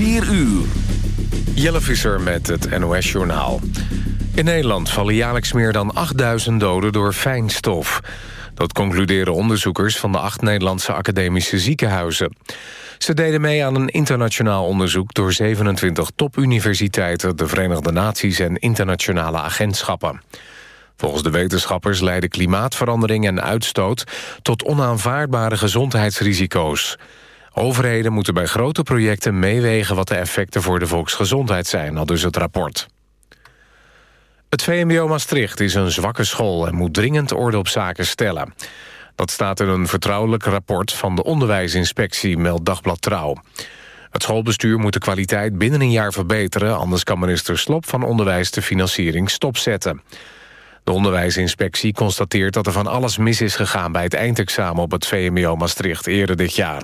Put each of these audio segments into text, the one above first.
4 uur. Jelle Visser met het NOS-journaal. In Nederland vallen jaarlijks meer dan 8000 doden door fijnstof. Dat concluderen onderzoekers van de acht Nederlandse academische ziekenhuizen. Ze deden mee aan een internationaal onderzoek... door 27 topuniversiteiten, de Verenigde Naties... en internationale agentschappen. Volgens de wetenschappers leiden klimaatverandering en uitstoot... tot onaanvaardbare gezondheidsrisico's. Overheden moeten bij grote projecten meewegen... wat de effecten voor de volksgezondheid zijn, al dus het rapport. Het VMBO Maastricht is een zwakke school... en moet dringend orde op zaken stellen. Dat staat in een vertrouwelijk rapport van de onderwijsinspectie, meldt Dagblad Trouw. Het schoolbestuur moet de kwaliteit binnen een jaar verbeteren... anders kan minister Slop van Onderwijs de financiering stopzetten. De onderwijsinspectie constateert dat er van alles mis is gegaan... bij het eindexamen op het VMBO Maastricht eerder dit jaar.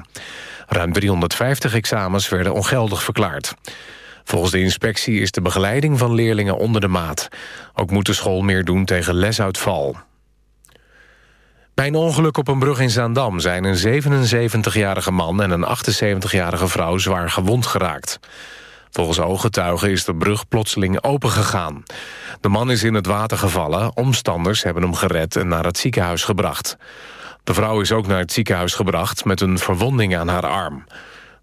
Ruim 350 examens werden ongeldig verklaard. Volgens de inspectie is de begeleiding van leerlingen onder de maat. Ook moet de school meer doen tegen lesuitval. Bij een ongeluk op een brug in Zaandam zijn een 77-jarige man en een 78-jarige vrouw zwaar gewond geraakt. Volgens ooggetuigen is de brug plotseling opengegaan. De man is in het water gevallen, omstanders hebben hem gered en naar het ziekenhuis gebracht. De vrouw is ook naar het ziekenhuis gebracht met een verwonding aan haar arm.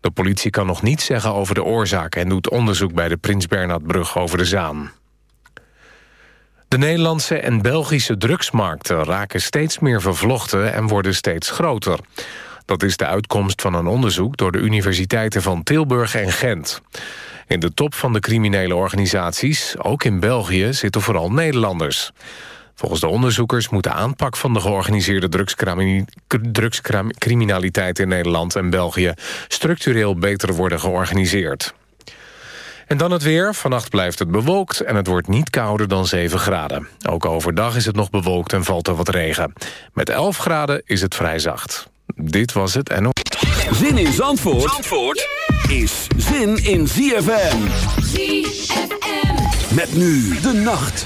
De politie kan nog niets zeggen over de oorzaak... en doet onderzoek bij de Prins Bernhardbrug over de Zaan. De Nederlandse en Belgische drugsmarkten raken steeds meer vervlochten... en worden steeds groter. Dat is de uitkomst van een onderzoek door de universiteiten van Tilburg en Gent. In de top van de criminele organisaties, ook in België, zitten vooral Nederlanders. Volgens de onderzoekers moet de aanpak van de georganiseerde drugscriminaliteit in Nederland en België structureel beter worden georganiseerd. En dan het weer. Vannacht blijft het bewolkt en het wordt niet kouder dan 7 graden. Ook overdag is het nog bewolkt en valt er wat regen. Met 11 graden is het vrij zacht. Dit was het en... Zin in Zandvoort, Zandvoort is zin in ZFM. ZFM. Met nu de nacht.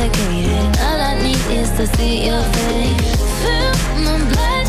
All I need is to see your face. Feel my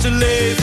te leven.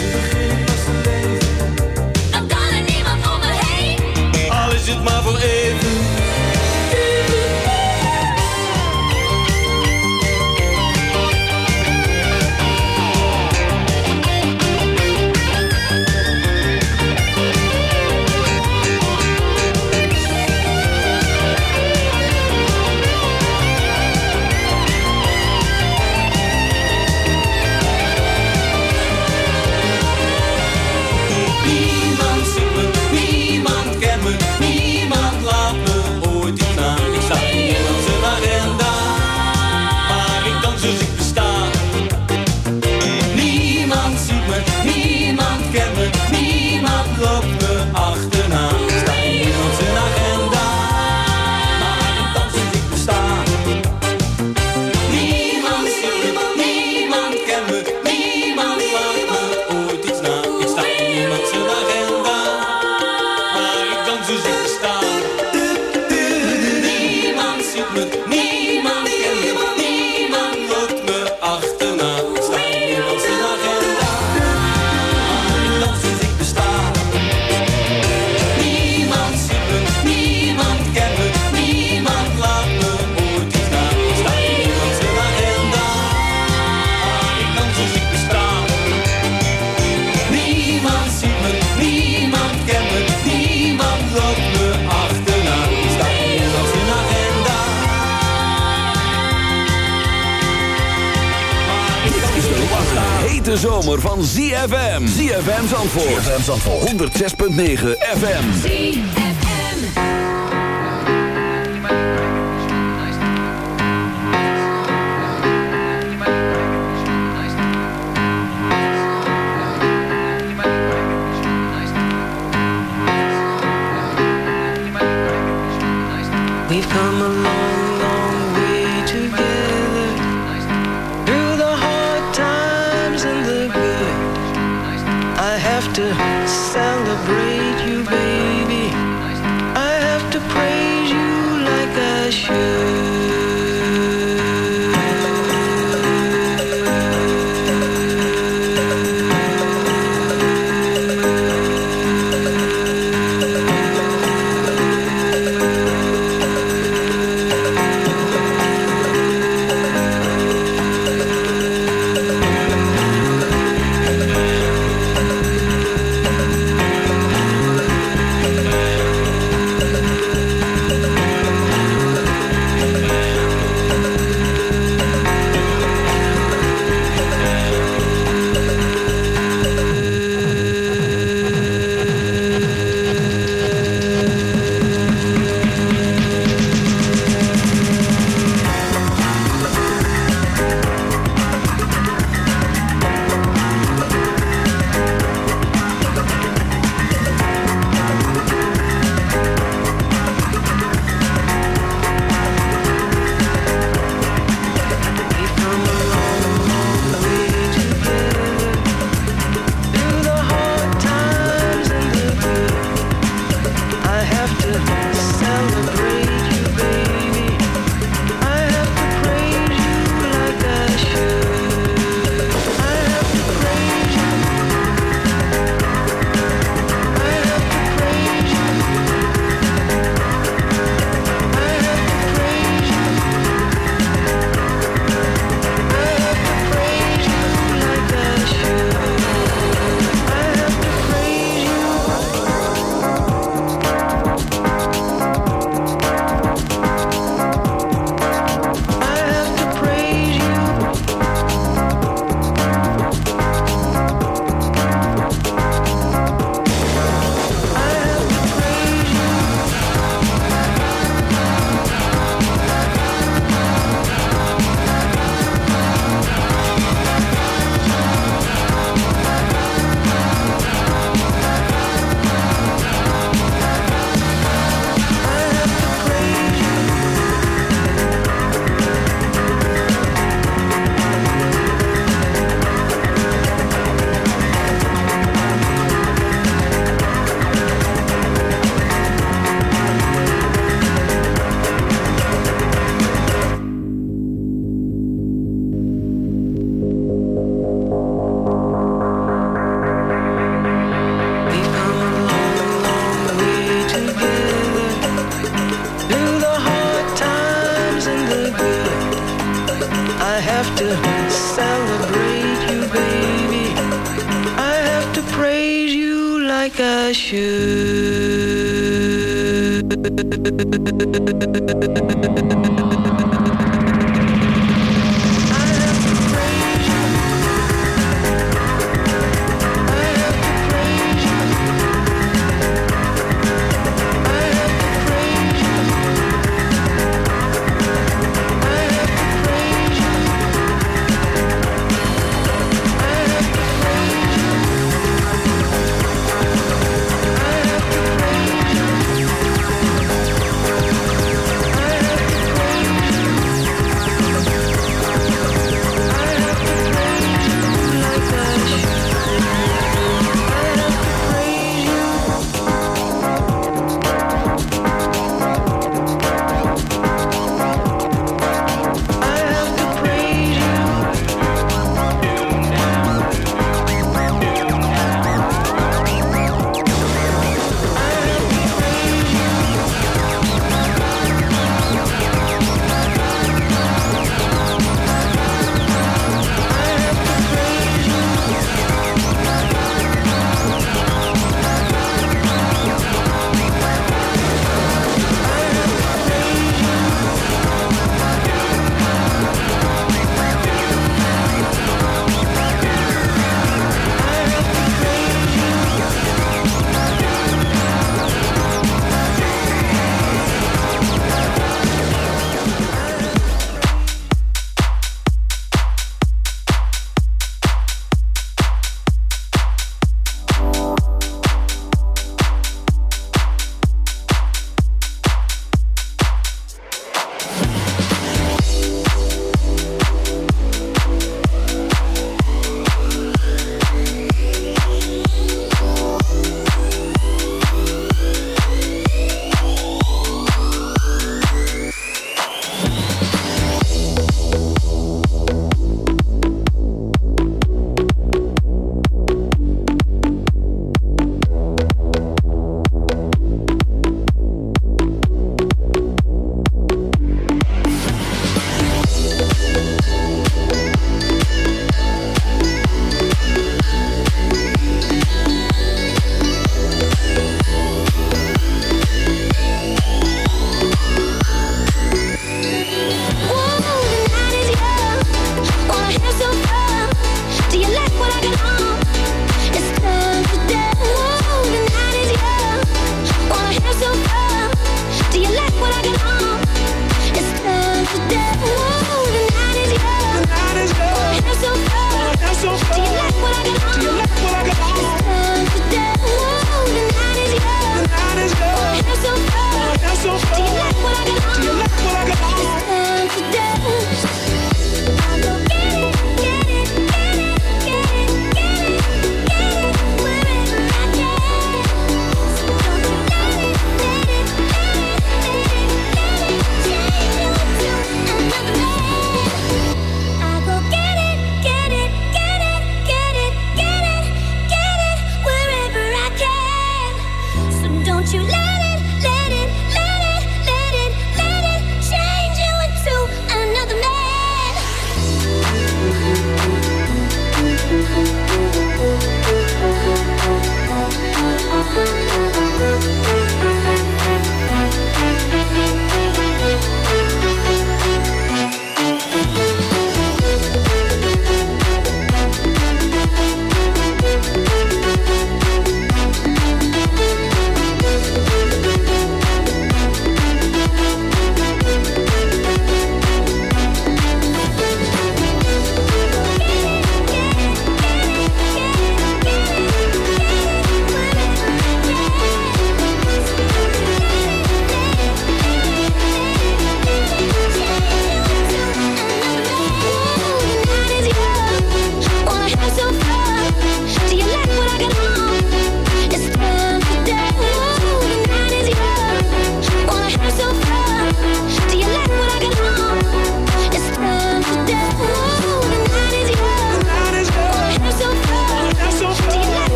ZFM. ZFM Zandvoort. Zandvoort. 106.9 FM.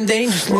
been dangerous.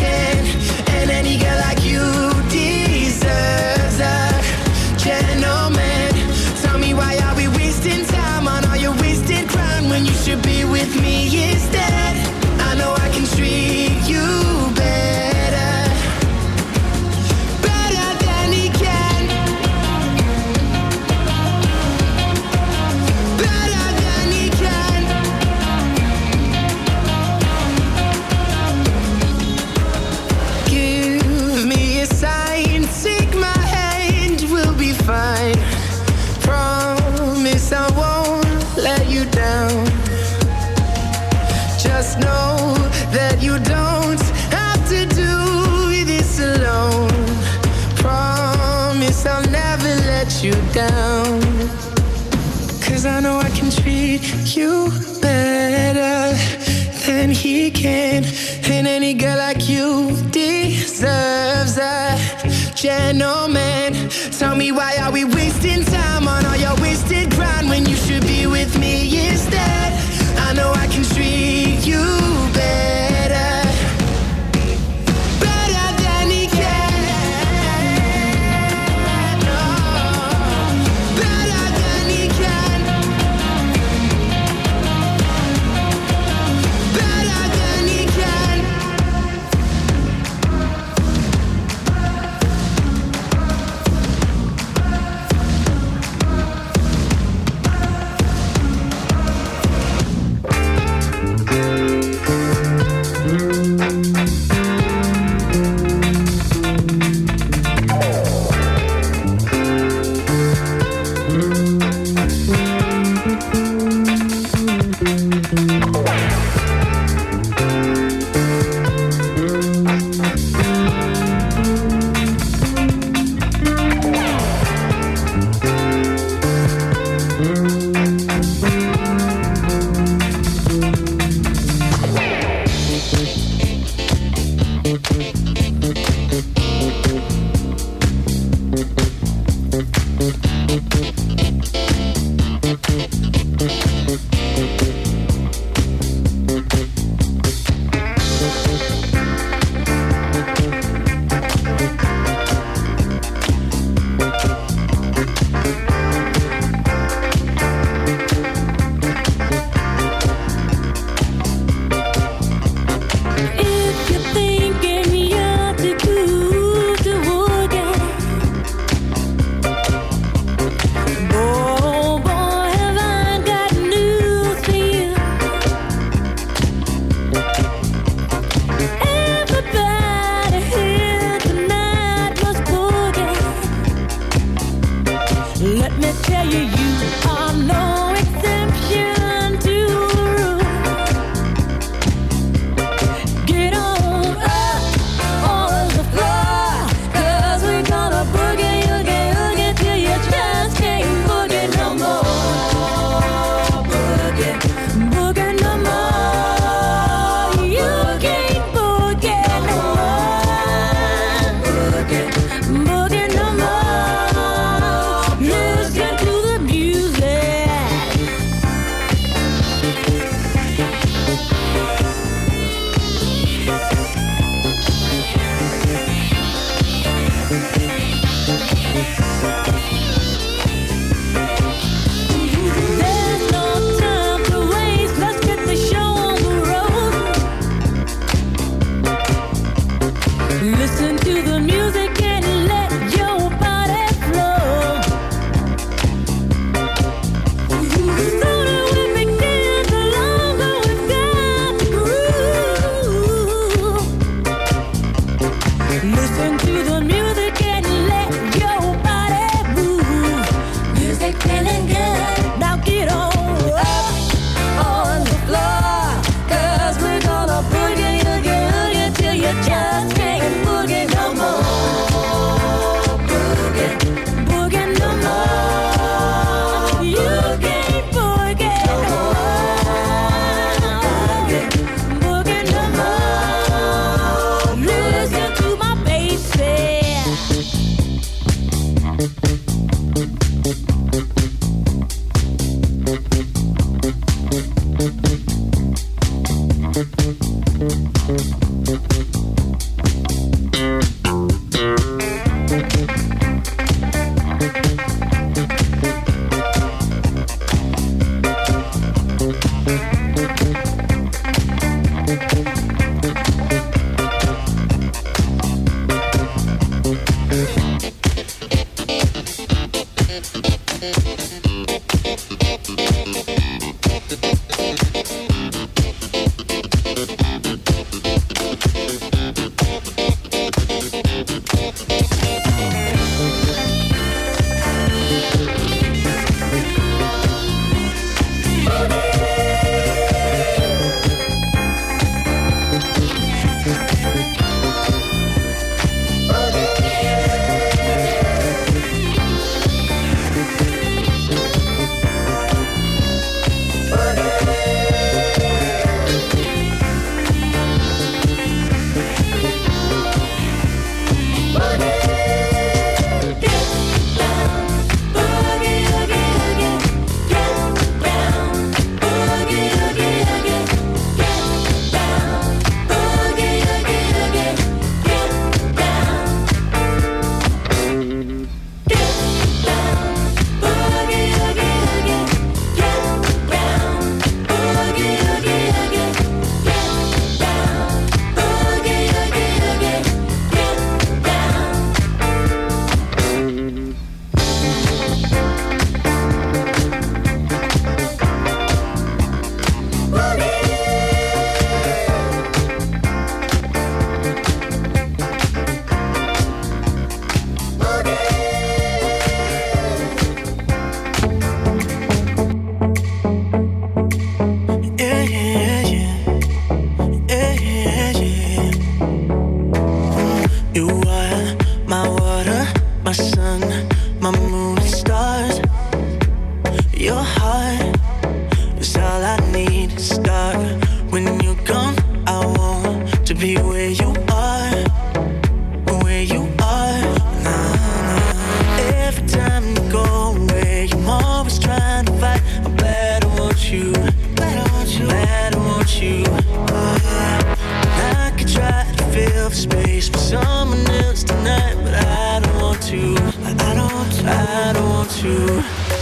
you.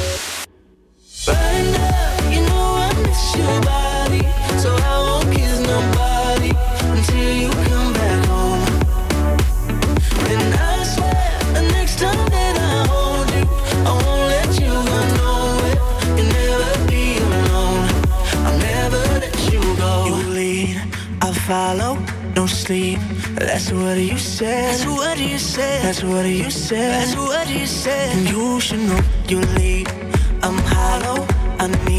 That's what you said. That's what you said. That's what you said. That's what you said. And you should know you leave. I'm hollow. I need.